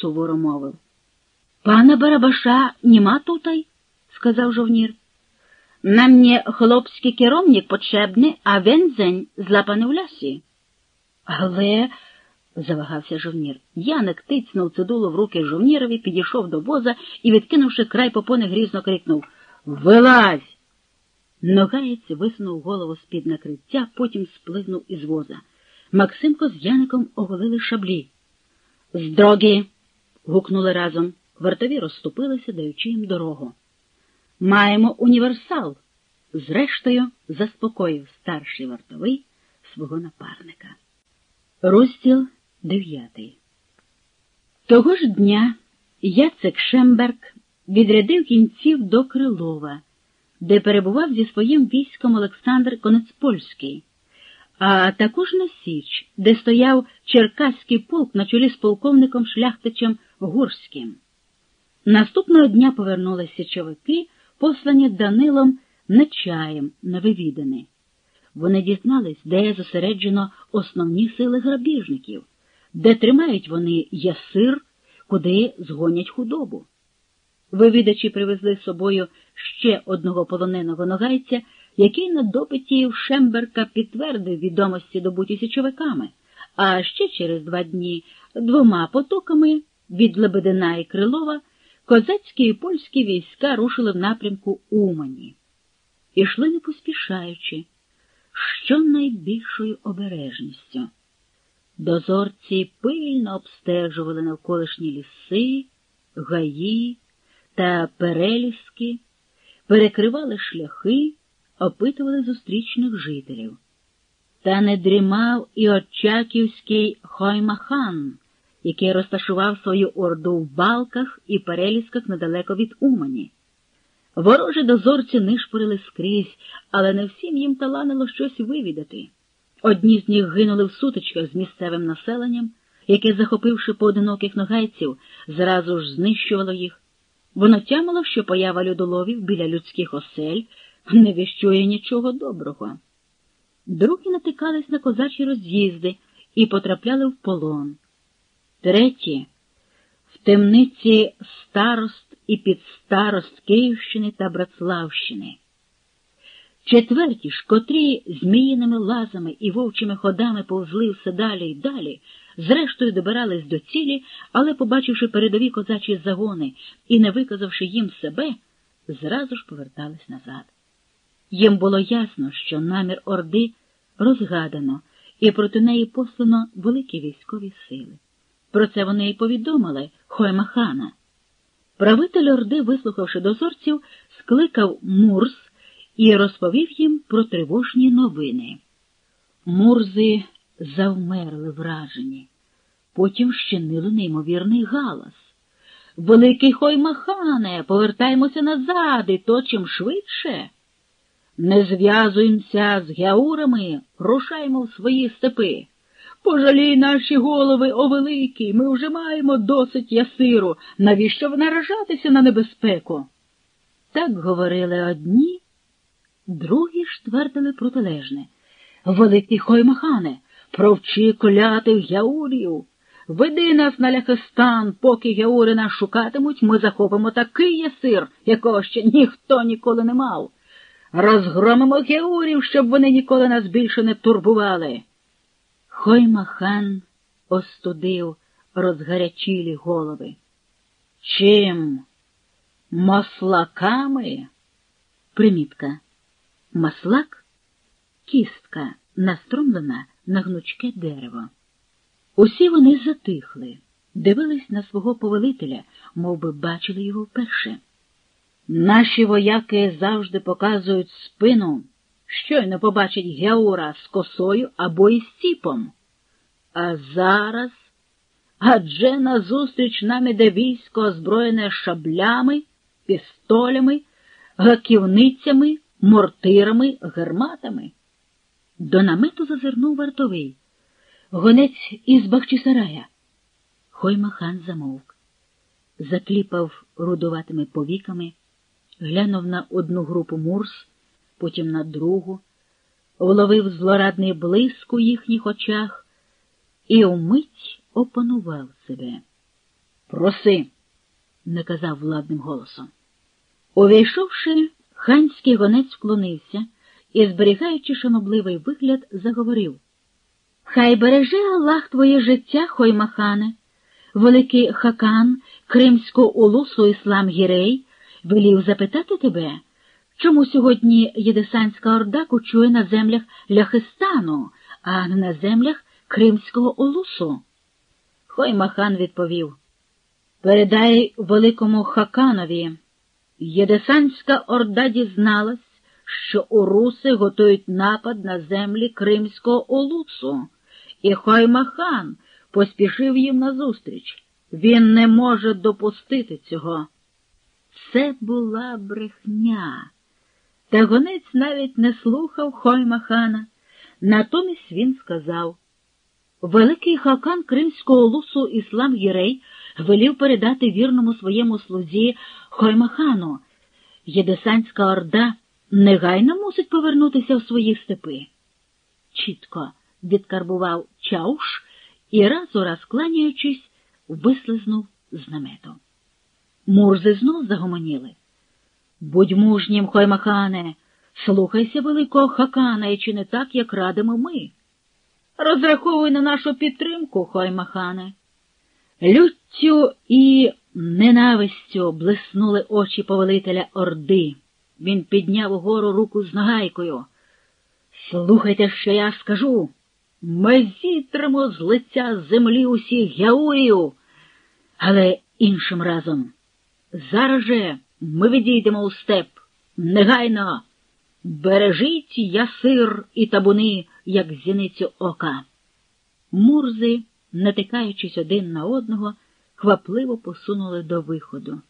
суворо мовив. Пана Барабаша нема тутай, сказав жовнір. На mnie хлопський керівник потрібний, а вензень злапаний в лясі. Але, завагався жовнір, Яник тицнув цидулу в руки жовнірові, підійшов до воза і, відкинувши край попони, грізно крикнув Вилазь! Ногаєць висунув голову з-під накриття, потім сплигнув із воза. Максимко з Яником оголили шаблі. З дроги. Гукнули разом. Вартові розступилися, даючи їм дорогу. Маємо універсал, зрештою заспокоїв старший вартовий свого напарника. Розділ дев'ятий. Того ж дня Яцек Шемберг відрядив кінців до Крилова, де перебував зі своїм військом Олександр Конецпольський, а також на Січ, де стояв Черкаський полк на чолі з полковником шляхтичем Гурським. Наступного дня повернулися січовики, послані Данилом Нечаєм на вивідини. Вони дізнались, де зосереджено основні сили грабіжників, де тримають вони ясир, куди згонять худобу. Вивідачі привезли з собою ще одного полоненого ногайця, який на допиті в Шемберка підтвердив відомості добуті січовиками, а ще через два дні двома потоками від Лебедина і Крилова козацькі і польські війська рушили в напрямку Умані. Ішли не поспішаючи, що найбільшою обережністю. Дозорці пильно обстежували навколишні ліси, гаї та переліски, перекривали шляхи, опитували зустрічних жителів. Та не дрімав і Очаківський Хоймахан, який розташував свою орду в балках і перелісках недалеко від Умані. Ворожі дозорці нишпорили скрізь, але не всім їм таланило щось вивідати. Одні з них гинули в сутичках з місцевим населенням, яке, захопивши поодиноких ногайців, зразу ж знищувало їх. Воно тямило, що поява людоловів біля людських осель не віщує нічого доброго. Другі натикались на козачі роз'їзди і потрапляли в полон. Треті в темниці старост і підстарост Київщини та Братславщини. Четверті ж, котрі зміїними лазами і вовчими ходами повзли все далі й далі, зрештою добирались до цілі, але, побачивши передові козачі загони і не виказавши їм себе, зразу ж повертались назад. Їм було ясно, що намір Орди розгадано, і проти неї послано великі військові сили. Про це вони й повідомили Хоймахана. Правитель Орди, вислухавши дозорців, скликав Мурс і розповів їм про тривожні новини. Мурзи завмерли вражені, потім щинили неймовірний галас. Великий Хоймахане, повертаємося назад, і то чим швидше. Не зв'язуємося з гяурами, рушаємо в свої степи. Пожалій наші голови, о великий, ми вже маємо досить ясиру. Навіщо наражатися на небезпеку? Так говорили одні, другі ж твердили протилежне. Великий Хоймахане, провчи колятих гяурів. Веди нас на ляхистан, поки гяури нас шукатимуть, ми захопимо такий ясир, якого ще ніхто ніколи не мав. Розгромимо геурів, щоб вони ніколи нас більше не турбували. Хоймахан остудив розгарячілі голови. Чим? Маслаками? Примітка. Маслак кістка, настромлена на гнучке дерево. Усі вони затихли, дивились на свого повелителя, мов би бачили його вперше. Наші вояки завжди показують спину, щойно побачать Геура з косою або із ціпом. А зараз адже назустріч нам іде військо, озброєне шаблями, пістолями, гаківницями, мортирами, гарматами. До намету зазирнув вартовий, гонець із Бахчисарая. Хоймахан замовк, закліпав рудуватими повіками глянув на одну групу мурс, потім на другу, вловив злорадний блиск у їхніх очах і вмить опанував себе. Проси, наказав владним голосом. Увійшовши, ханський гонець вклонився і, зберігаючи шанобливий вигляд, заговорив Хай береже Аллах твоє життя, Хоймахане, великий хакан Кримського улусу Іслам Гірей велів запитати тебе, чому сьогодні Єдесанська орда кучує на землях Ляхистану, а не на землях Кримського улусу? Хоймахан відповів Передай великому хаканові. Єдесанська орда дізналась, що уруси готують напад на землі Кримського Олуцу, і Хоймахан поспішив їм назустріч. Він не може допустити цього. Це була брехня. Та гонець навіть не слухав Хоймахана. Натомість він сказав Великий хакан Кримського лусу Іслам Єрей велів передати вірному своєму слузі Хоймахану. Єдесанська орда негайно мусить повернутися в свої степи. Чітко відкарбував чауш і раз у раз кланяючись, вислизнув з намету. Мурзи знов загомоніли. Будь мужнім, Хоймахане, слухайся великого хакана, і чи не так, як радимо ми. Розраховуй на нашу підтримку, Хоймахане. Люттю і ненавистю блиснули очі повелителя Орди. Він підняв угору руку з нагайкою. Слухайте, що я скажу. Ми зітримо з лиця землі усіх гяурів, але іншим разом. Зараз же ми відійдемо у степ. Негайно. Бережіть ясир і табуни, як зіницю ока. Мурзи, натикаючись один на одного, хвапливо посунули до виходу.